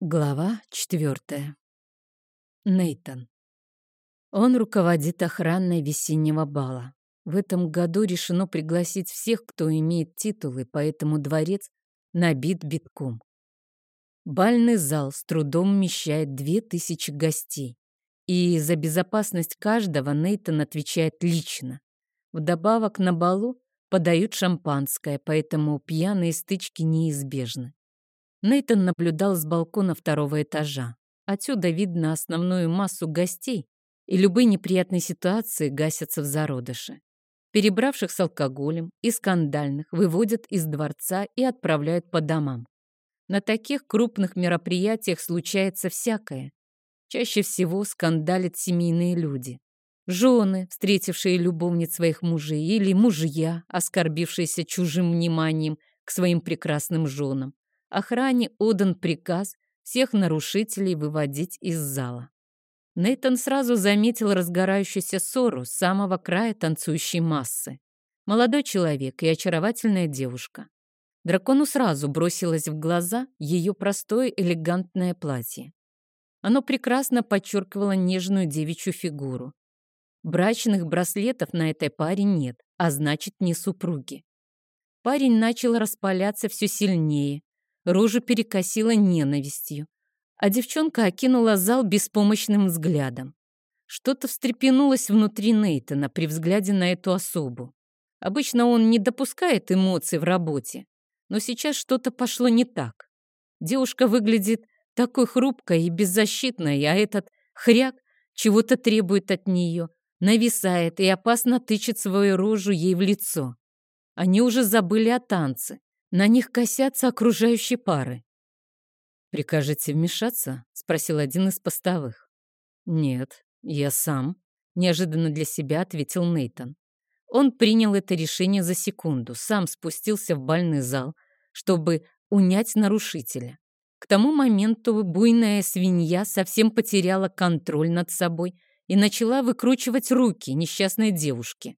Глава четвертая. Нейтон. Он руководит охраной весеннего бала. В этом году решено пригласить всех, кто имеет титулы, поэтому дворец набит битком. Бальный зал с трудом вмещает две тысячи гостей. И за безопасность каждого Нейтон отвечает лично. Вдобавок на балу подают шампанское, поэтому пьяные стычки неизбежны. Нейтон наблюдал с балкона второго этажа. Отсюда видно основную массу гостей, и любые неприятные ситуации гасятся в зародыше. Перебравших с алкоголем и скандальных выводят из дворца и отправляют по домам. На таких крупных мероприятиях случается всякое. Чаще всего скандалят семейные люди. Жены, встретившие любовниц своих мужей, или мужья, оскорбившиеся чужим вниманием к своим прекрасным женам. Охране отдан приказ всех нарушителей выводить из зала. Нейтон сразу заметил разгорающуюся ссору с самого края танцующей массы. Молодой человек и очаровательная девушка. Дракону сразу бросилось в глаза ее простое элегантное платье. Оно прекрасно подчеркивало нежную девичью фигуру. Брачных браслетов на этой паре нет, а значит, не супруги. Парень начал распаляться все сильнее, рожу перекосила ненавистью, а девчонка окинула зал беспомощным взглядом. Что-то встрепенулось внутри Нейтана при взгляде на эту особу. Обычно он не допускает эмоций в работе, но сейчас что-то пошло не так. Девушка выглядит такой хрупкой и беззащитной, а этот хряк чего-то требует от нее, нависает и опасно тычет свою рожу ей в лицо. Они уже забыли о танце, на них косятся окружающие пары. «Прикажете вмешаться?» — спросил один из постовых. «Нет, я сам», — неожиданно для себя ответил Нейтон. Он принял это решение за секунду, сам спустился в бальный зал, чтобы унять нарушителя. К тому моменту буйная свинья совсем потеряла контроль над собой и начала выкручивать руки несчастной девушки.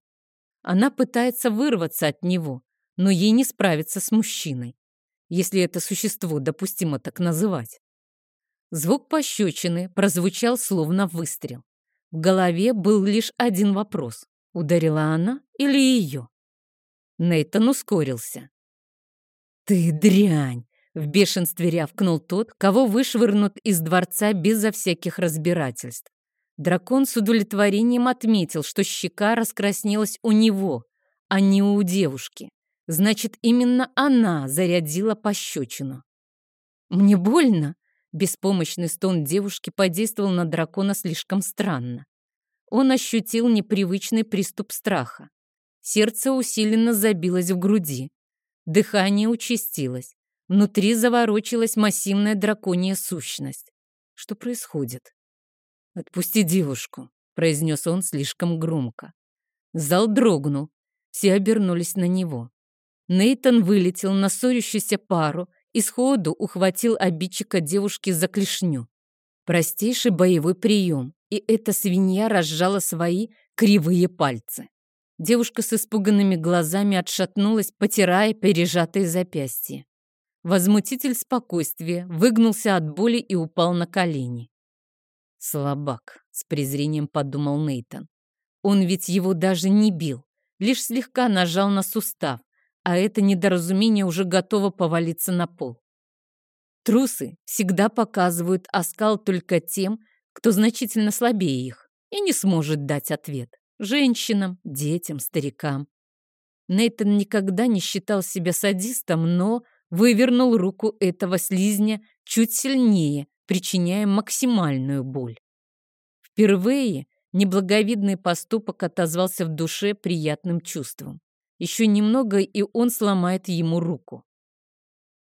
Она пытается вырваться от него, но ей не справиться с мужчиной, если это существо допустимо так называть. Звук пощечины прозвучал словно выстрел. В голове был лишь один вопрос. Ударила она или ее? Нейтан ускорился. «Ты дрянь!» — в бешенстве рявкнул тот, кого вышвырнут из дворца безо всяких разбирательств. Дракон с удовлетворением отметил, что щека раскраснелась у него, а не у девушки. Значит, именно она зарядила пощечину. «Мне больно!» Беспомощный стон девушки подействовал на дракона слишком странно. Он ощутил непривычный приступ страха. Сердце усиленно забилось в груди. Дыхание участилось. Внутри заворочилась массивная драконья сущность. Что происходит? «Отпусти девушку», — произнес он слишком громко. Зал дрогнул. Все обернулись на него. Нейтон вылетел на ссорящуюся пару и сходу ухватил обидчика девушки за клешню. Простейший боевой прием, и эта свинья разжала свои кривые пальцы. Девушка с испуганными глазами отшатнулась, потирая пережатые запястья. Возмутитель спокойствия выгнулся от боли и упал на колени. «Слабак», — с презрением подумал Нейтон. Он ведь его даже не бил, лишь слегка нажал на сустав, а это недоразумение уже готово повалиться на пол. Трусы всегда показывают оскал только тем, кто значительно слабее их и не сможет дать ответ. Женщинам, детям, старикам. Нейтан никогда не считал себя садистом, но вывернул руку этого слизня чуть сильнее, причиняя максимальную боль. Впервые неблаговидный поступок отозвался в душе приятным чувством. Еще немного, и он сломает ему руку.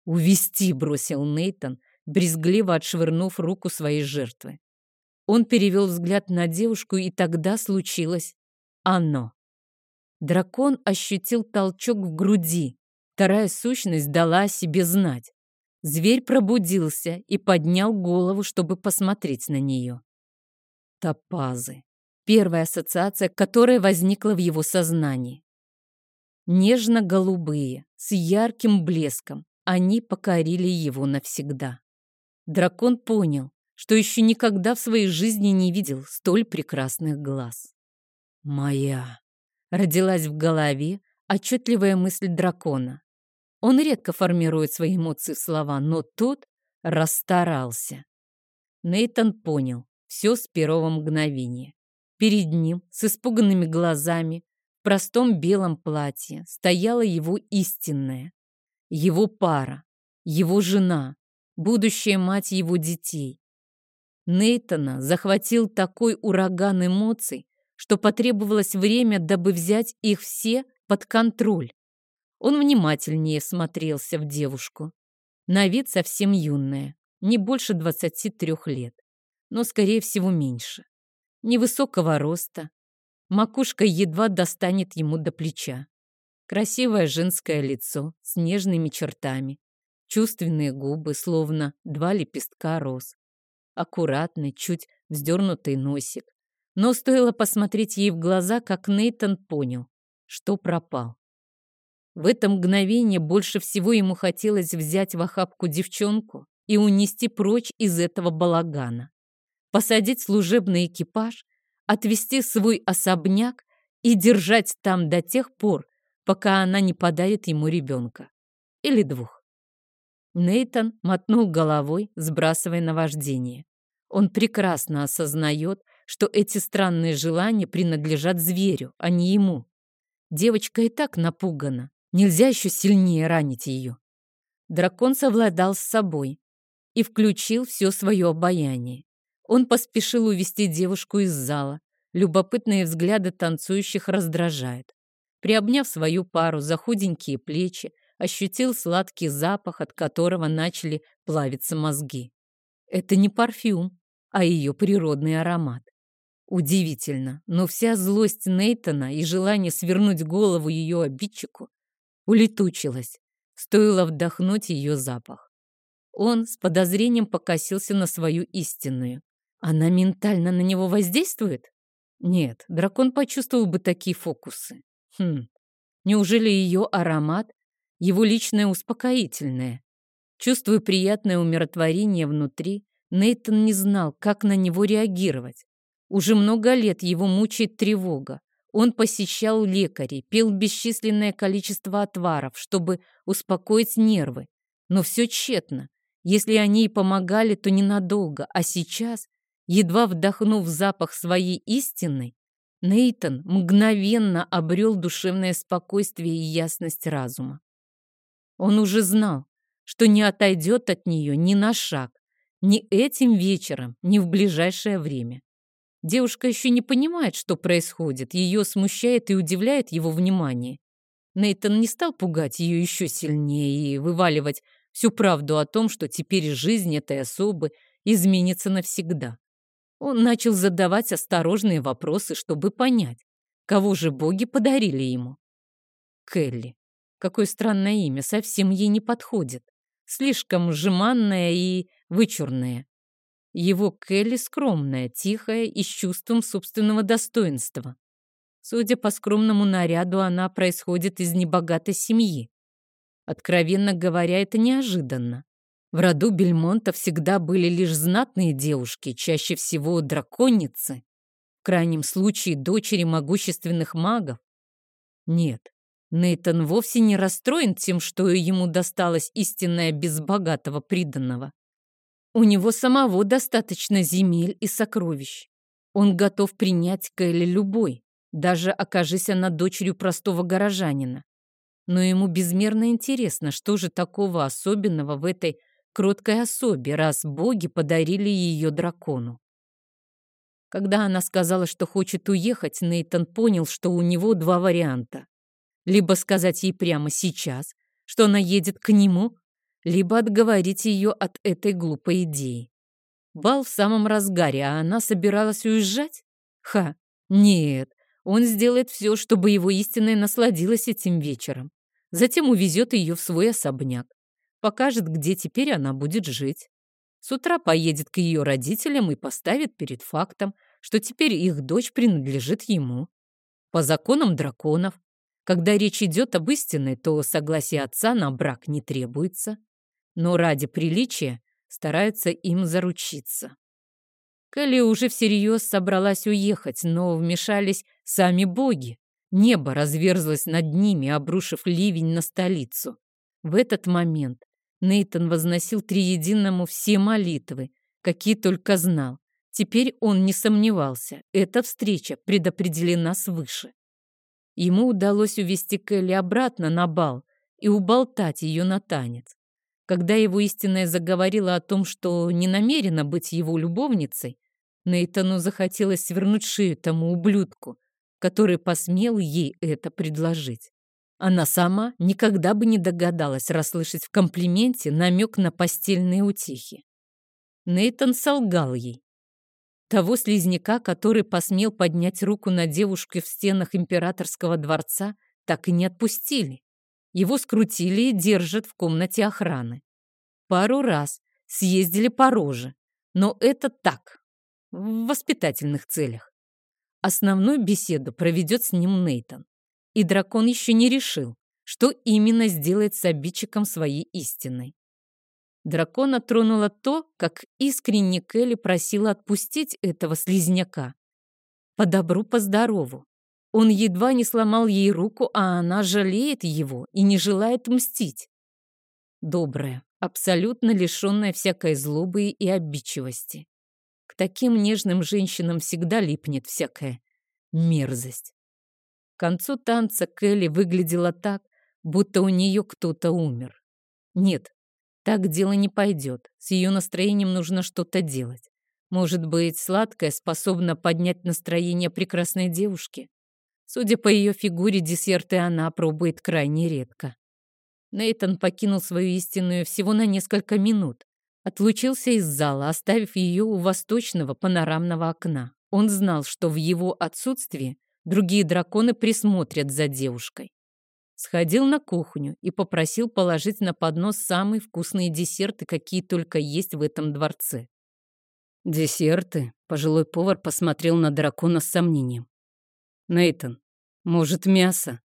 «Увести!» — бросил Нейтон, брезгливо отшвырнув руку своей жертвы. Он перевел взгляд на девушку, и тогда случилось оно. Дракон ощутил толчок в груди. Вторая сущность дала о себе знать. Зверь пробудился и поднял голову, чтобы посмотреть на нее. Топазы. Первая ассоциация, которая возникла в его сознании. Нежно-голубые, с ярким блеском, они покорили его навсегда. Дракон понял, что еще никогда в своей жизни не видел столь прекрасных глаз. «Моя!» — родилась в голове отчетливая мысль дракона. Он редко формирует свои эмоции в слова, но тут расстарался. Нейтан понял все с первого мгновения. Перед ним, с испуганными глазами, простом белом платье, стояла его истинная, его пара, его жена, будущая мать его детей. Нейтана захватил такой ураган эмоций, что потребовалось время, дабы взять их все под контроль. Он внимательнее всмотрелся в девушку. На вид совсем юная, не больше 23 лет, но, скорее всего, меньше. Невысокого роста, макушка едва достанет ему до плеча. Красивое женское лицо с нежными чертами, чувственные губы, словно два лепестка роз. Аккуратный, чуть вздернутый носик. Но стоило посмотреть ей в глаза, как Нейтон понял, что пропал. В это мгновение больше всего ему хотелось взять в охапку девчонку и унести прочь из этого балагана. Посадить служебный экипаж, отвезти свой особняк и держать там до тех пор, пока она не подарит ему ребенка. Или двух. Нейтон мотнул головой, сбрасывая наваждение. Он прекрасно осознает, что эти странные желания принадлежат зверю, а не ему. Девочка и так напугана, Нельзя еще сильнее ранить ее. Дракон совладал с собой и включил все свое обаяние. Он поспешил увести девушку из зала. Любопытные взгляды танцующих раздражают. Приобняв свою пару за худенькие плечи, ощутил сладкий запах, от которого начали плавиться мозги. Это не парфюм, а ее природный аромат. Удивительно, но вся злость Нейтона и желание свернуть голову ее обидчику улетучилась. Стоило вдохнуть ее запах. Он с подозрением покосился на свою истинную. Она ментально на него воздействует? Нет, дракон почувствовал бы такие фокусы. Хм, неужели ее аромат — его личное успокоительное? Чувствуя приятное умиротворение внутри, Нейтон не знал, как на него реагировать. Уже много лет его мучает тревога. Он посещал лекарей, пил бесчисленное количество отваров, чтобы успокоить нервы. Но все тщетно. Если они и помогали, то ненадолго. А сейчас, едва вдохнув запах своей истины, Нейтон мгновенно обрел душевное спокойствие и ясность разума. Он уже знал, что не отойдет от нее ни на шаг, ни этим вечером, ни в ближайшее время. Девушка еще не понимает, что происходит. Ее смущает и удивляет его внимание. Нейтан не стал пугать ее еще сильнее и вываливать всю правду о том, что теперь жизнь этой особы изменится навсегда. Он начал задавать осторожные вопросы, чтобы понять, кого же боги подарили ему. Келли. Какое странное имя, совсем ей не подходит. Слишком жеманное и вычурное. Его Келли скромная, тихая и с чувством собственного достоинства. Судя по скромному наряду, она происходит из небогатой семьи. Откровенно говоря, это неожиданно. В роду Бельмонта всегда были лишь знатные девушки, чаще всего драконицы, в крайнем случае дочери могущественных магов. Нет, Нейтан вовсе не расстроен тем, что ему досталась истинная без богатого приданного. У него самого достаточно земель и сокровищ. Он готов принять Кэлли любой, даже окажись она дочерью простого горожанина. Но ему безмерно интересно, что же такого особенного в этой кроткой особе, раз боги подарили ее дракону. Когда она сказала, что хочет уехать, Нейтан понял, что у него два варианта. Либо сказать ей прямо сейчас, что она едет к нему, либо отговорить ее от этой глупой идеи. Бал в самом разгаре, а она собиралась уезжать? Ха, нет, он сделает все, чтобы его истинная насладилась этим вечером. Затем увезет ее в свой особняк. Покажет, где теперь она будет жить. С утра поедет к ее родителям и поставит перед фактом, что теперь их дочь принадлежит ему. По законам драконов, когда речь идет об истинной, то согласие отца на брак не требуется но ради приличия стараются им заручиться. Келли уже всерьез собралась уехать, но вмешались сами боги. Небо разверзлось над ними, обрушив ливень на столицу. В этот момент Нейтон возносил триединому все молитвы, какие только знал. Теперь он не сомневался, эта встреча предопределена свыше. Ему удалось увести Келли обратно на бал и уболтать ее на танец. Когда его истинная заговорила о том, что не намерена быть его любовницей, Нейтану захотелось свернуть шею тому ублюдку, который посмел ей это предложить. Она сама никогда бы не догадалась расслышать в комплименте намек на постельные утехи. Нейтан солгал ей. Того слизняка, который посмел поднять руку на девушку в стенах императорского дворца, так и не отпустили. Его скрутили и держат в комнате охраны. Пару раз съездили по роже, но это так, в воспитательных целях. Основную беседу проведет с ним Нейтон. И дракон еще не решил, что именно сделает с обидчиком своей истиной. Дракона тронуло то, как искренне Келли просила отпустить этого слизняка. По добру, по здорову. Он едва не сломал ей руку, а она жалеет его и не желает мстить. Добрая, абсолютно лишенная всякой злобы и обидчивости. К таким нежным женщинам всегда липнет всякая мерзость. К концу танца Келли выглядела так, будто у нее кто-то умер. Нет, так дело не пойдет. С ее настроением нужно что-то делать. Может быть, сладкая способна поднять настроение прекрасной девушки? Судя по ее фигуре, десерты она пробует крайне редко. Нейтан покинул свою истинную всего на несколько минут. Отлучился из зала, оставив ее у восточного панорамного окна. Он знал, что в его отсутствии Другие драконы присмотрят за девушкой. Сходил на кухню и попросил положить на поднос самые вкусные десерты, какие только есть в этом дворце. «Десерты?» — пожилой повар посмотрел на дракона с сомнением. Нейтон, может, мясо?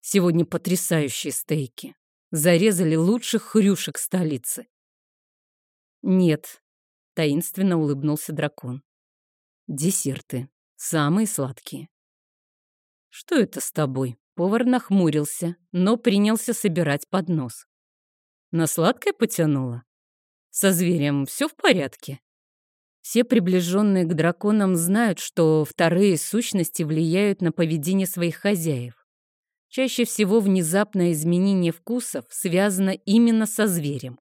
Сегодня потрясающие стейки. Зарезали лучших хрюшек столицы». «Нет», — таинственно улыбнулся дракон. «Десерты. Самые сладкие. «Что это с тобой?» Повар нахмурился, но принялся собирать поднос. «На сладкое потянуло? Со зверем все в порядке?» Все приближенные к драконам знают, что вторые сущности влияют на поведение своих хозяев. Чаще всего внезапное изменение вкусов связано именно со зверем.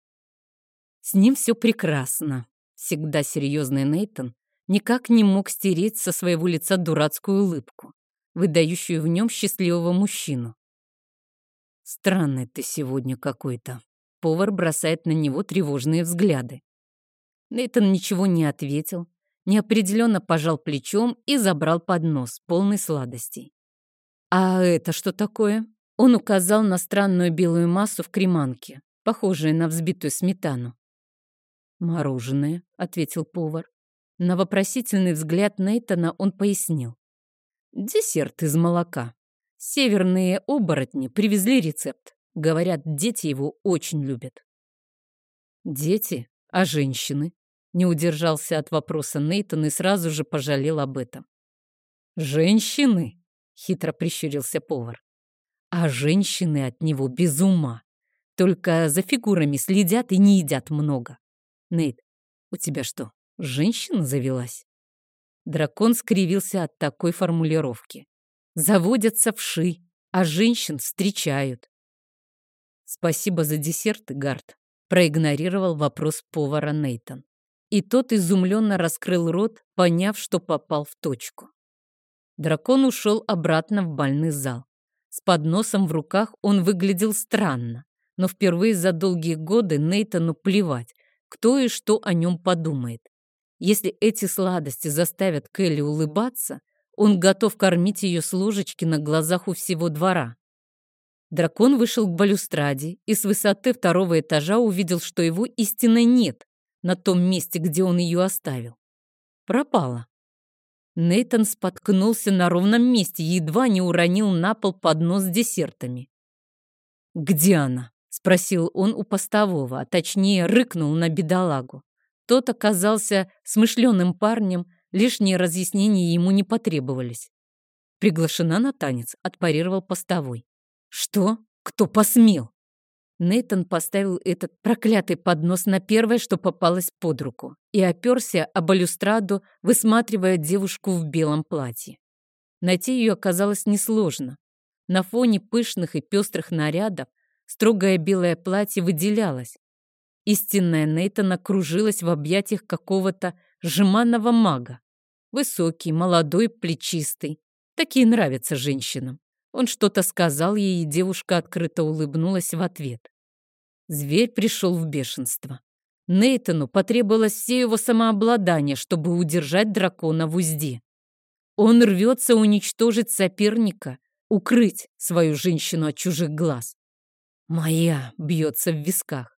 С ним все прекрасно. Всегда серьезный Нейтон никак не мог стереть со своего лица дурацкую улыбку выдающую в нем счастливого мужчину. «Странный ты сегодня какой-то». Повар бросает на него тревожные взгляды. Нейтан ничего не ответил, неопределенно пожал плечом и забрал поднос, полный сладостей. «А это что такое?» Он указал на странную белую массу в креманке, похожую на взбитую сметану. «Мороженое», — ответил повар. На вопросительный взгляд Нейтана он пояснил. Десерт из молока. Северные оборотни привезли рецепт. Говорят, дети его очень любят. Дети? А женщины? Не удержался от вопроса Нейтан и сразу же пожалел об этом. «Женщины?» — хитро прищурился повар. «А женщины от него без ума. Только за фигурами следят и не едят много. Нейт, у тебя что, женщина завелась?» Дракон скривился от такой формулировки. Заводятся вши, а женщин встречают. Спасибо за десерт, Гард. Проигнорировал вопрос повара Нейтон. И тот изумленно раскрыл рот, поняв, что попал в точку. Дракон ушел обратно в бальный зал. С подносом в руках он выглядел странно, но впервые за долгие годы Нейтану плевать, кто и что о нем подумает. Если эти сладости заставят Келли улыбаться, он готов кормить ее с ложечки на глазах у всего двора. Дракон вышел к балюстраде и с высоты второго этажа увидел, что его истины нет на том месте, где он ее оставил. Пропала. Нейтан споткнулся на ровном месте едва не уронил на пол поднос с десертами. «Где она?» — Спросил он у постового, а точнее рыкнул на бедолагу. Тот оказался смышленым парнем, лишние разъяснения ему не потребовались. Приглашена на танец, отпарировал постовой. Что? Кто посмел? Нейтон поставил этот проклятый поднос на первое, что попалось под руку, и оперся об балюстраду, высматривая девушку в белом платье. Найти ее оказалось несложно. На фоне пышных и пестрых нарядов строгое белое платье выделялось. Истинная Нейтона кружилась в объятиях какого-то жеманного мага. Высокий, молодой, плечистый. Такие нравятся женщинам. Он что-то сказал ей, и девушка открыто улыбнулась в ответ. Зверь пришел в бешенство. Нейтану потребовалось все его самообладание, чтобы удержать дракона в узде. Он рвется уничтожить соперника, укрыть свою женщину от чужих глаз. «Моя!» — бьется в висках.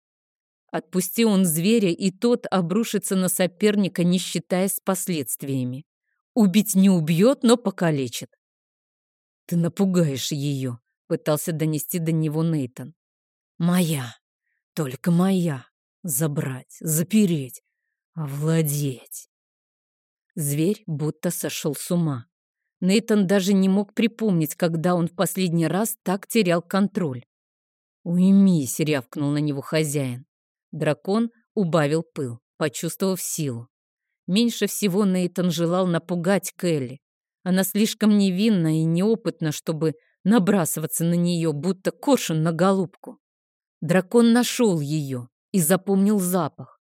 Отпусти он зверя, и тот обрушится на соперника, не считаясь последствиями. Убить не убьет, но покалечит. «Ты напугаешь ее», — пытался донести до него Нейтон. «Моя, только моя. Забрать, запереть, овладеть». Зверь будто сошел с ума. Нейтон даже не мог припомнить, когда он в последний раз так терял контроль. «Уймись!» — рявкнул на него хозяин. Дракон убавил пыл, почувствовав силу. Меньше всего Нейтон желал напугать Келли. Она слишком невинна и неопытна, чтобы набрасываться на нее, будто коршун на голубку. Дракон нашел ее и запомнил запах.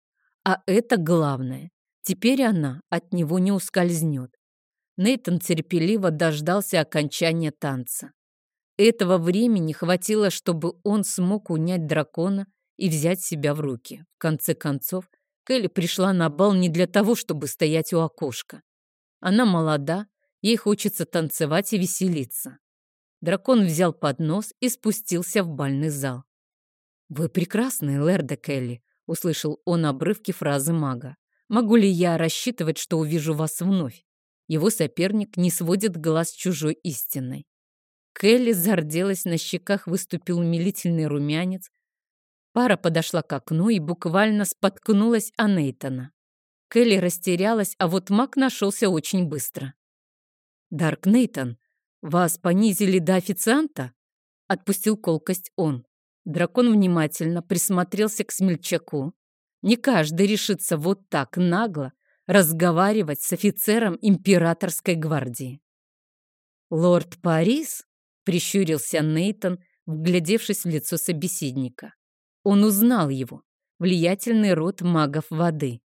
А это главное. Теперь она от него не ускользнет. Нейтон терпеливо дождался окончания танца. Этого времени хватило, чтобы он смог унять дракона и взять себя в руки. В конце концов, Келли пришла на бал не для того, чтобы стоять у окошка. Она молода, ей хочется танцевать и веселиться. Дракон взял поднос и спустился в бальный зал. «Вы прекрасны, Лерда Келли», — услышал он обрывки фразы мага. Могу ли я рассчитывать, что увижу вас вновь? Его соперник не сводит глаз чужой истиной. Келли зарделась, на щеках выступил умилительный румянец. Пара подошла к окну и буквально споткнулась о Нейтона. Келли растерялась, а вот маг нашелся очень быстро. «Дарк Нейтон, вас понизили до официанта?» Отпустил колкость он. Дракон внимательно присмотрелся к смельчаку, не каждый решится вот так нагло разговаривать с офицером императорской гвардии. «Лорд Парис?» — прищурился Нейтон, вглядевшись в лицо собеседника. Он узнал его, влиятельный род магов воды.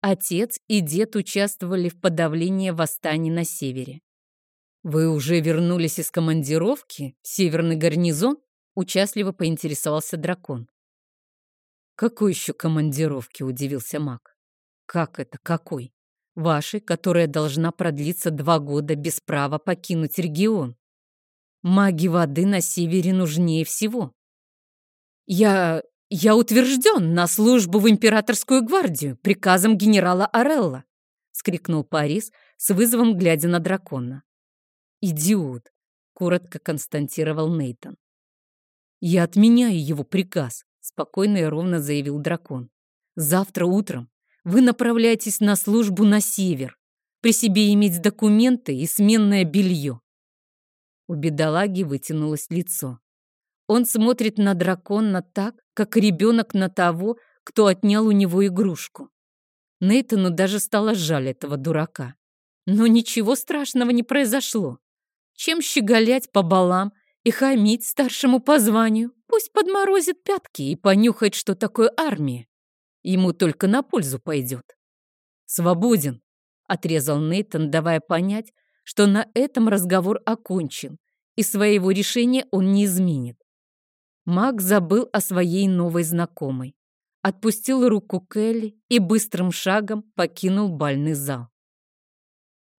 Отец и дед участвовали в подавлении восстаний на севере. «Вы уже вернулись из командировки в северный гарнизон?» — участливо поинтересовался дракон. «Какой еще командировки?» – удивился маг. «Как это какой? Вашей, которая должна продлиться два года без права покинуть регион. Маги воды на севере нужнее всего. Я... я утвержден на службу в императорскую гвардию приказом генерала Орелла!» — скрикнул Парис с вызовом, глядя на дракона. «Идиот!» — коротко констатировал Нейтон. «Я отменяю его приказ спокойно и ровно заявил дракон. Завтра утром вы направляетесь на службу на север. При себе иметь документы и сменное белье. У бедолаги вытянулось лицо. Он смотрит на дракона так, как ребенок на того, кто отнял у него игрушку. Нейтану даже стало жаль этого дурака. Но ничего страшного не произошло. Чем щеголять по балам и хамить старшему по званию? Пусть подморозит пятки и понюхает, что такое армия. Ему только на пользу пойдет. «Свободен», — отрезал Нейтан, давая понять, что на этом разговор окончен, и своего решения он не изменит. Маг забыл о своей новой знакомой, отпустил руку Келли и быстрым шагом покинул бальный зал.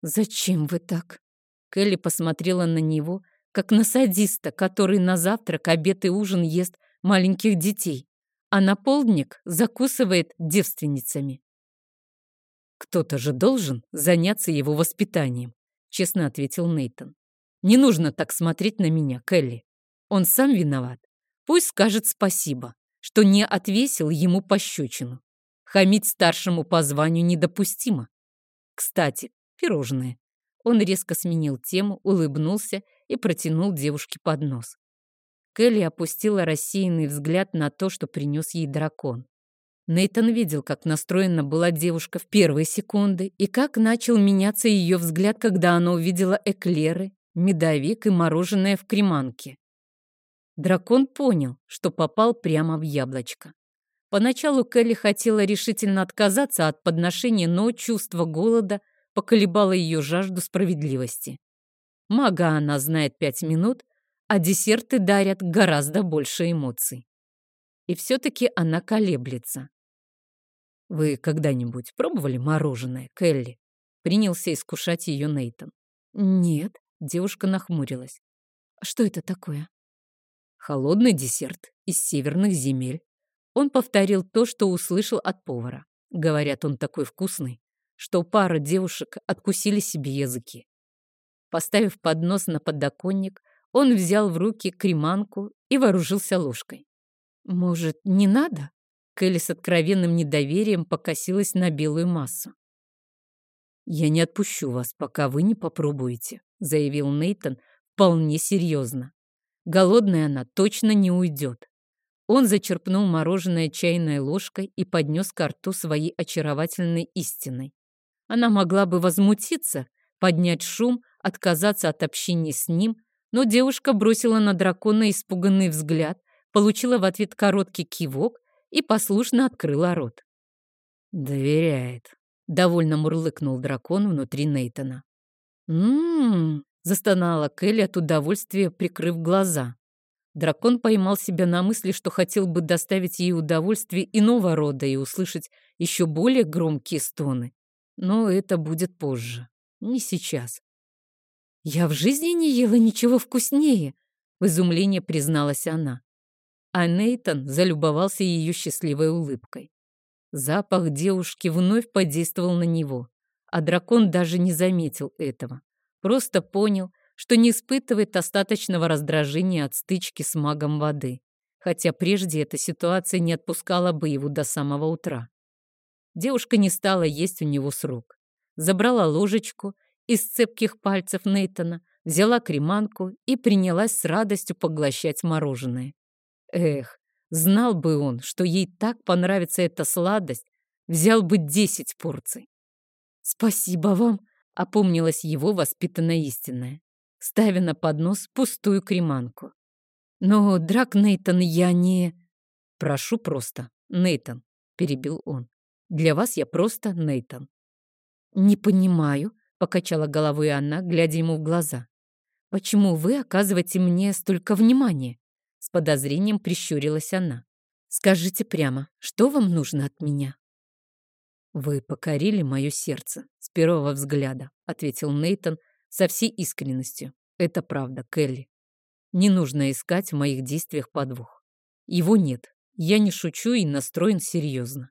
«Зачем вы так?» Келли посмотрела на него, — как на садиста, который на завтрак, обед и ужин ест маленьких детей, а на полдник закусывает девственницами. «Кто-то же должен заняться его воспитанием», — честно ответил Нейтон. «Не нужно так смотреть на меня, Келли. Он сам виноват. Пусть скажет спасибо, что не отвесил ему пощечину. Хамить старшему по званию недопустимо. Кстати, пирожные. Он резко сменил тему, улыбнулся и протянул девушке поднос. Келли опустила рассеянный взгляд на то, что принес ей дракон. Нейтон видел, как настроена была девушка в первые секунды и как начал меняться ее взгляд, когда она увидела эклеры, медовик и мороженое в креманке. Дракон понял, что попал прямо в яблочко. Поначалу Келли хотела решительно отказаться от подношения, но чувство голода поколебало ее жажду справедливости. Мага она знает пять минут, а десерты дарят гораздо больше эмоций. И все-таки она колеблется. «Вы когда-нибудь пробовали мороженое, Келли?» Принялся искушать ее Нейтон. «Нет», — девушка нахмурилась. «Что это такое?» «Холодный десерт из северных земель». Он повторил то, что услышал от повара. Говорят, он такой вкусный, что пара девушек откусили себе языки. Поставив поднос на подоконник, он взял в руки креманку и вооружился ложкой. «Может, не надо?» Келли с откровенным недоверием покосилась на белую массу. «Я не отпущу вас, пока вы не попробуете», — заявил Нейтон вполне серьезно. Голодная она точно не уйдет. Он зачерпнул мороженое чайной ложкой и поднес к рту своей очаровательной истиной. Она могла бы возмутиться, поднять шум, отказаться от общения с ним, но девушка бросила на дракона испуганный взгляд, получила в ответ короткий кивок и послушно открыла рот. «Доверяет», — довольно мурлыкнул дракон внутри Нейтона. «М-м-м», застонала Келли от удовольствия, прикрыв глаза. Дракон поймал себя на мысли, что хотел бы доставить ей удовольствие иного рода и услышать еще более громкие стоны. Но это будет позже, не сейчас. «Я в жизни не ела ничего вкуснее», — в изумлении призналась она а Нейтон залюбовался ее счастливой улыбкой. Запах девушки вновь подействовал на него, а дракон даже не заметил этого. Просто понял, что не испытывает достаточного раздражения от стычки с магом воды, хотя прежде эта ситуация не отпускала бы его до самого утра. Девушка не стала есть у него с рук. Забрала ложечку из цепких пальцев Нейтона, взяла креманку и принялась с радостью поглощать мороженое. Эх, знал бы он, что ей так понравится эта сладость, взял бы десять порций. «Спасибо вам», — опомнилась его воспитанная истинная, ставя на поднос пустую креманку. «Но, Драк Нейтан, я не...» «Прошу просто, Нейтан», — перебил он. «Для вас я просто Нейтан». «Не понимаю», — покачала головой она, глядя ему в глаза. «Почему вы оказываете мне столько внимания? С подозрением прищурилась она. «Скажите прямо, что вам нужно от меня?» «Вы покорили мое сердце с первого взгляда», — ответил Нейтон со всей искренностью. «Это правда, Келли. Не нужно искать в моих действиях подвох. Его нет. Я не шучу и настроен серьезно».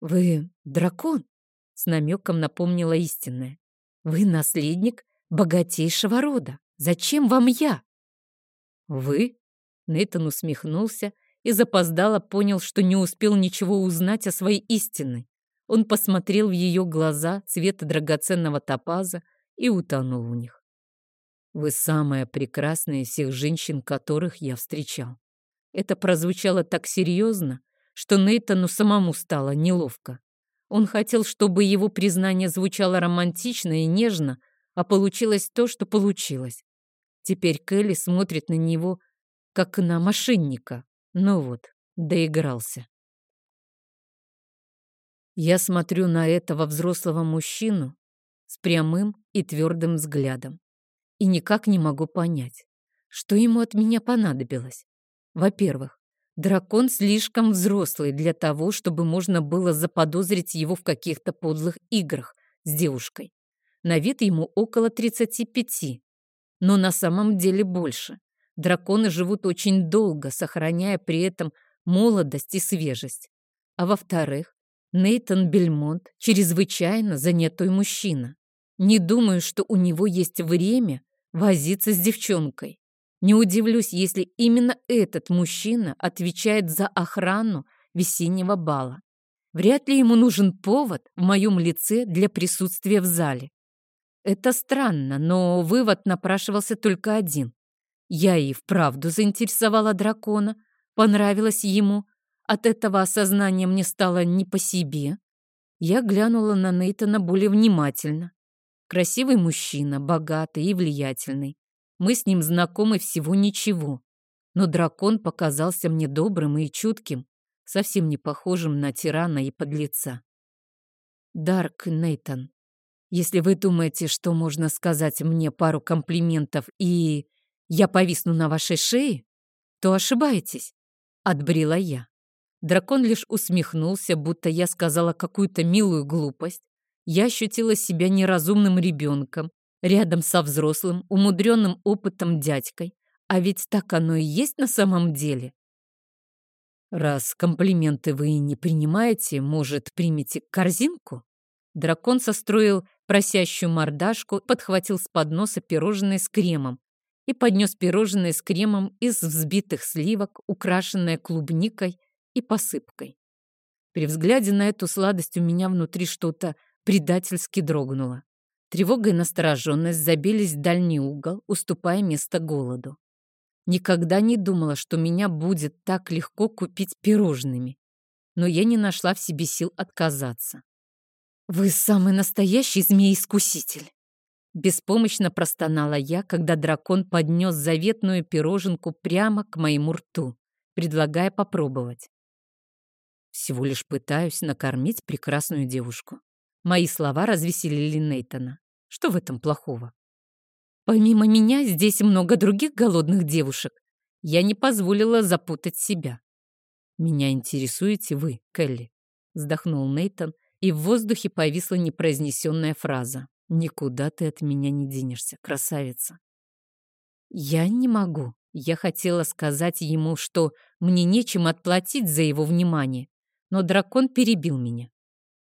«Вы дракон?» — с намеком напомнила истинная. «Вы наследник богатейшего рода. Зачем вам я?» «Вы Нейтан усмехнулся и запоздало понял, что не успел ничего узнать о своей истине. Он посмотрел в ее глаза цвета драгоценного топаза и утонул в них. «Вы самая прекрасная из всех женщин, которых я встречал». Это прозвучало так серьезно, что Нейтану самому стало неловко. Он хотел, чтобы его признание звучало романтично и нежно, а получилось то, что получилось. Теперь Келли смотрит на него как на мошенника. Ну вот, доигрался. Я смотрю на этого взрослого мужчину с прямым и твердым взглядом и никак не могу понять, что ему от меня понадобилось. Во-первых, дракон слишком взрослый для того, чтобы можно было заподозрить его в каких-то подлых играх с девушкой. На вид ему около 35, но на самом деле больше. Драконы живут очень долго, сохраняя при этом молодость и свежесть. А во-вторых, Нейтан Бельмонт чрезвычайно занятой мужчина. Не думаю, что у него есть время возиться с девчонкой. Не удивлюсь, если именно этот мужчина отвечает за охрану весеннего бала. Вряд ли ему нужен повод в моем лице для присутствия в зале. Это странно, но вывод напрашивался только один. Я и вправду заинтересовала дракона, понравилась ему. От этого осознания мне стало не по себе. Я глянула на Нейтана более внимательно. Красивый мужчина, богатый и влиятельный. Мы с ним знакомы всего ничего. Но дракон показался мне добрым и чутким, совсем не похожим на тирана и подлеца. Дарк Нейтан, если вы думаете, что можно сказать мне пару комплиментов и я повисну на вашей шее, то ошибаетесь, отбрила я. Дракон лишь усмехнулся, будто я сказала какую-то милую глупость. Я ощутила себя неразумным ребенком, рядом со взрослым, умудренным опытом дядькой. А ведь так оно и есть на самом деле. Раз комплименты вы не принимаете, может, примите корзинку? Дракон состроил просящую мордашку, подхватил с подноса пирожное с кремом и поднес пирожное с кремом из взбитых сливок, украшенное клубникой и посыпкой. При взгляде на эту сладость у меня внутри что-то предательски дрогнуло. Тревога и настороженность забились в дальний угол, уступая место голоду. Никогда не думала, что меня будет так легко купить пирожными. Но я не нашла в себе сил отказаться. «Вы самый настоящий змей-искуситель!» Беспомощно простонала я, когда дракон поднес заветную пироженку прямо к моему рту, предлагая попробовать. Всего лишь пытаюсь накормить прекрасную девушку. Мои слова развеселили Нейтона. Что в этом плохого? Помимо меня здесь много других голодных девушек. Я не позволила запутать себя. Меня интересуете вы, Келли, вздохнул Нейтон, и в воздухе повисла непроизнесенная фраза. Никуда ты от меня не денешься, красавица. Я не могу. Я хотела сказать ему, что мне нечем отплатить за его внимание, но дракон перебил меня.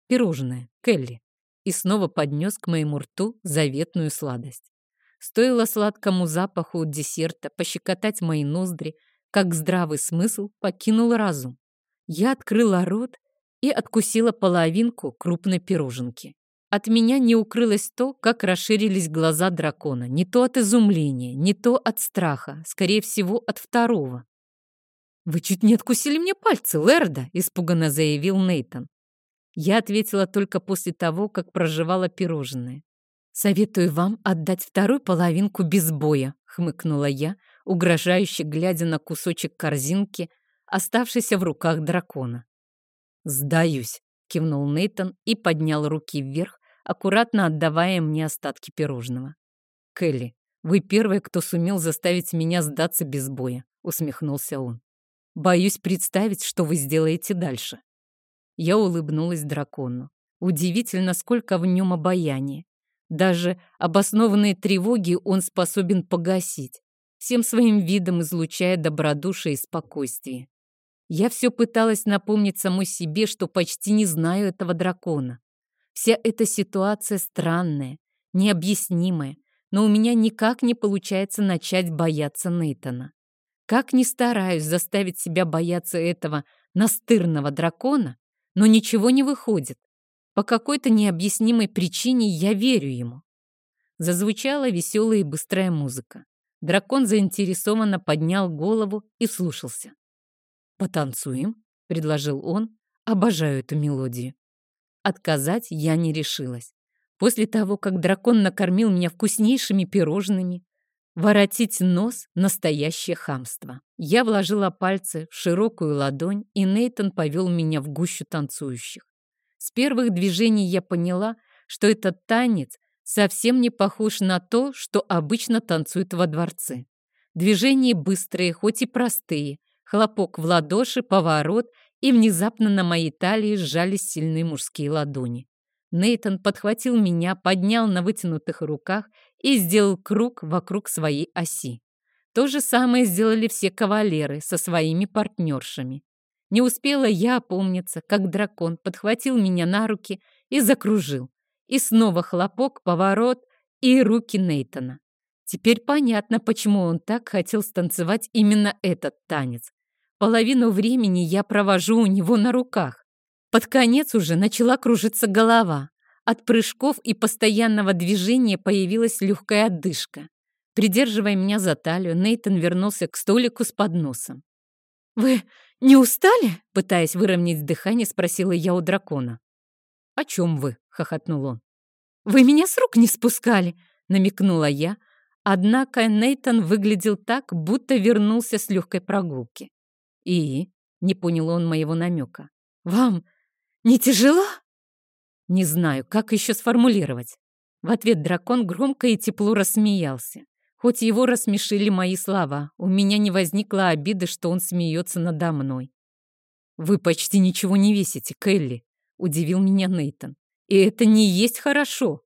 Пирожное, Келли, и снова поднес к моему рту заветную сладость. Стоило сладкому запаху десерта пощекотать мои ноздри, как здравый смысл покинул разум. Я открыла рот и откусила половинку крупной пироженки. От меня не укрылось то, как расширились глаза дракона. Не то от изумления, не то от страха, скорее всего, от второго. «Вы чуть не откусили мне пальцы, Лерда!» — испуганно заявил Нейтон. Я ответила только после того, как проживала пирожное. «Советую вам отдать вторую половинку без боя», — хмыкнула я, угрожающе глядя на кусочек корзинки, оставшийся в руках дракона. «Сдаюсь», — кивнул Нейтон и поднял руки вверх, аккуратно отдавая мне остатки пирожного. «Келли, вы первая, кто сумел заставить меня сдаться без боя», — усмехнулся он. «Боюсь представить, что вы сделаете дальше». Я улыбнулась дракону. Удивительно, сколько в нем обаяния. Даже обоснованные тревоги он способен погасить, всем своим видом излучая добродушие и спокойствие. Я все пыталась напомнить самой себе, что почти не знаю этого дракона. Вся эта ситуация странная, необъяснимая, но у меня никак не получается начать бояться Нейтона. Как ни стараюсь заставить себя бояться этого настырного дракона, но ничего не выходит. По какой-то необъяснимой причине я верю ему. Зазвучала веселая и быстрая музыка. Дракон заинтересованно поднял голову и слушался. «Потанцуем?» — предложил он. «Обожаю эту мелодию». Отказать я не решилась. После того, как дракон накормил меня вкуснейшими пирожными, воротить нос — настоящее хамство. Я вложила пальцы в широкую ладонь, и Нейтон повел меня в гущу танцующих. С первых движений я поняла, что этот танец совсем не похож на то, что обычно танцуют во дворце. Движения быстрые, хоть и простые, хлопок в ладоши, поворот — и внезапно на моей талии сжались сильные мужские ладони. Нейтон подхватил меня, поднял на вытянутых руках и сделал круг вокруг своей оси. То же самое сделали все кавалеры со своими партнершами. Не успела я опомниться, как дракон подхватил меня на руки и закружил. И снова хлопок, поворот и руки Нейтона. Теперь понятно, почему он так хотел станцевать именно этот танец. Половину времени я провожу у него на руках. Под конец уже начала кружиться голова. От прыжков и постоянного движения появилась легкая отдышка. Придерживая меня за талию, Нейтон вернулся к столику с подносом. «Вы не устали?» — пытаясь выровнять дыхание, спросила я у дракона. «О чем вы?» — хохотнул он. «Вы меня с рук не спускали!» — намекнула я, Однако Нейтон выглядел так, будто вернулся с легкой прогулки. «И?» — не понял он моего намека. «Вам не тяжело?» Не знаю, как еще сформулировать. В ответ дракон громко и тепло рассмеялся. Хоть его рассмешили мои слова, у меня не возникло обиды, что он смеется надо мной. «Вы почти ничего не весите, Келли», — удивил меня Нейтон. «И это не есть хорошо.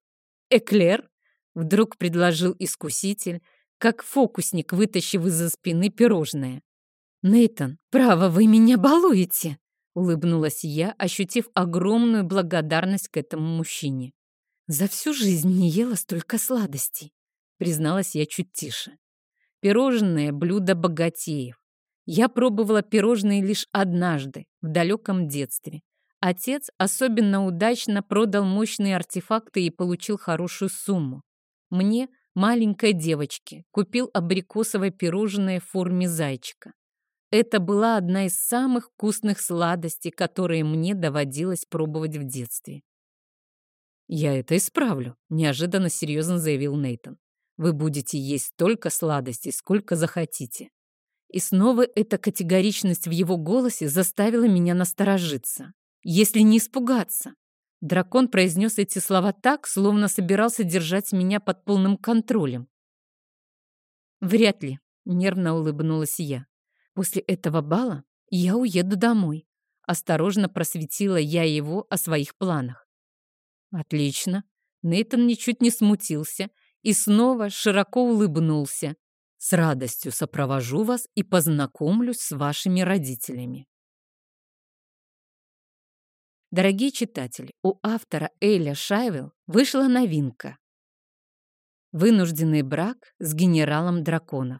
Эклер Вдруг предложил искуситель, как фокусник, вытащив из-за спины пирожное. «Нейтан, право, вы меня балуете!» Улыбнулась я, ощутив огромную благодарность к этому мужчине. «За всю жизнь не ела столько сладостей», призналась я чуть тише. Пирожное — блюдо богатеев. Я пробовала пирожные лишь однажды, в далеком детстве. Отец особенно удачно продал мощные артефакты и получил хорошую сумму. Мне, маленькой девочке, купил абрикосовое пирожное в форме зайчика. Это была одна из самых вкусных сладостей, которые мне доводилось пробовать в детстве. «Я это исправлю», — неожиданно серьезно заявил Нейтон. «Вы будете есть столько сладостей, сколько захотите». И снова эта категоричность в его голосе заставила меня насторожиться, если не испугаться. Дракон произнес эти слова так, словно собирался держать меня под полным контролем. «Вряд ли», — нервно улыбнулась я. «После этого бала я уеду домой». Осторожно просветила я его о своих планах. «Отлично». Нейтан ничуть не смутился и снова широко улыбнулся. «С радостью сопровожу вас и познакомлюсь с вашими родителями». Дорогие читатели, у автора Эля Шайвел вышла новинка. Вынужденный брак с генералом драконов.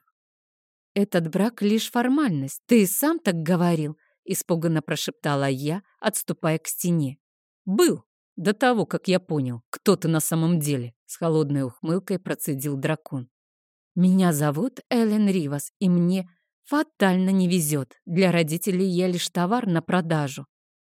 «Этот брак — лишь формальность, ты и сам так говорил», — испуганно прошептала я, отступая к стене. «Был, до того, как я понял, кто ты на самом деле», — с холодной ухмылкой процедил дракон. «Меня зовут Эллен Ривас, и мне фатально не везет. Для родителей я лишь товар на продажу.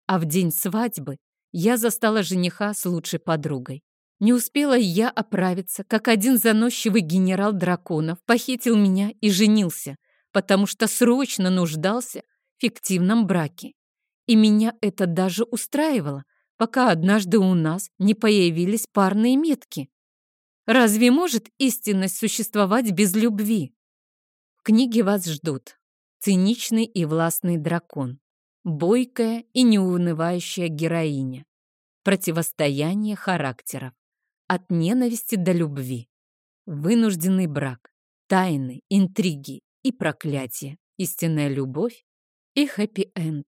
А в день свадьбы я застала жениха с лучшей подругой. Не успела я оправиться, как один заносчивый генерал драконов похитил меня и женился, потому что срочно нуждался в фиктивном браке. И меня это даже устраивало, пока однажды у нас не появились парные метки. Разве может истинность существовать без любви? В книге вас ждут циничный и властный дракон, бойкая и неунывающая героиня. Противостояние характеров. От ненависти до любви. Вынужденный брак. Тайны, интриги и проклятия. Истинная любовь и хэппи-энд.